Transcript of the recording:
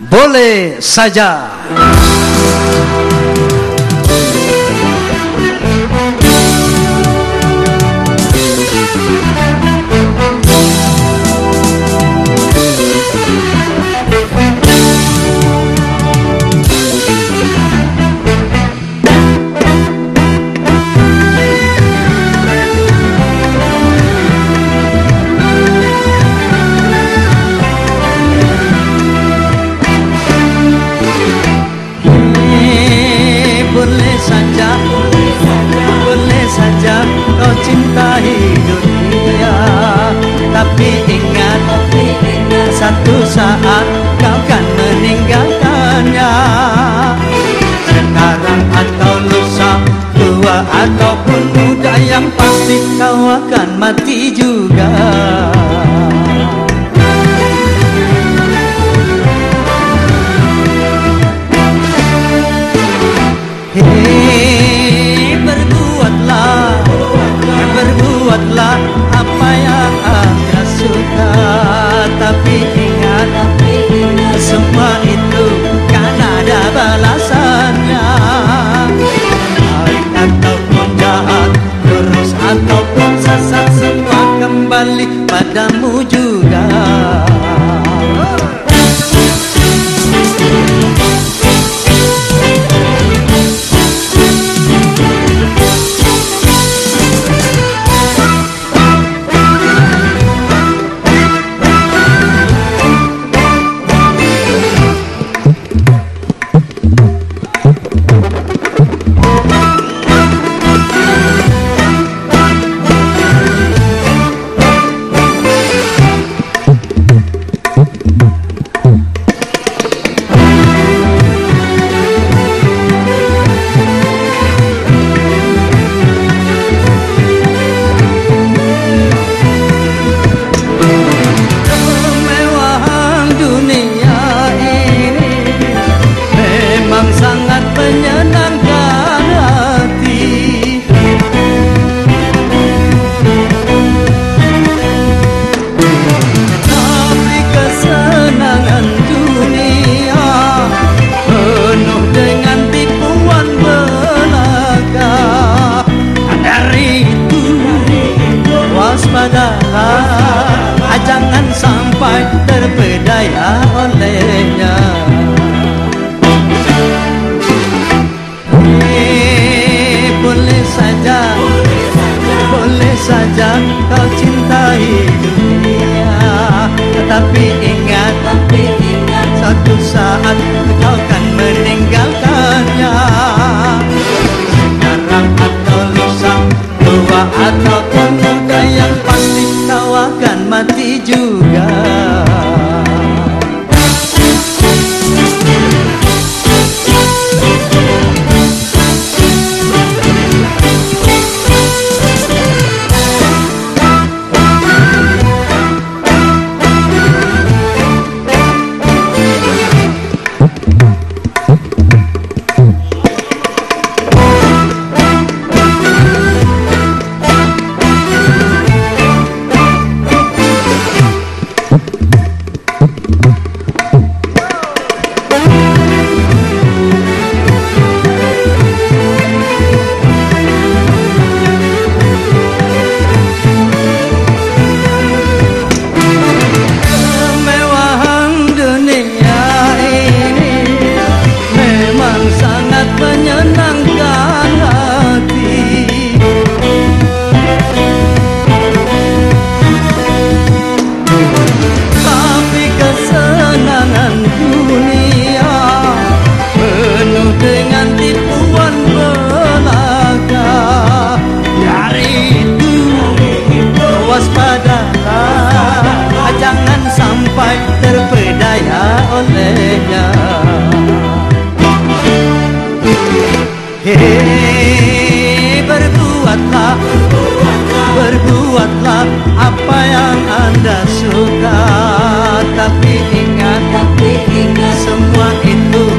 boleh saja. Kau cintai dunia tapi ingat. satu saat kau kan meninggalkannya. Sekarang atau lusa tua ataupun muda yang pasti kau akan mati juga padamu juga terpedaya olehnya Eh, boleh saja boleh saja kau cintai dunia. Tetapi ingat satu saat kau akan meninggalkannya. Sekarang atau lusa tua ataupun muda yang pasti kau akan mati juga olehnya olehnya. Hei berbuatlah Berbuatlah apa yang anda suka. Tapi ingat, tapi ingat semua itu.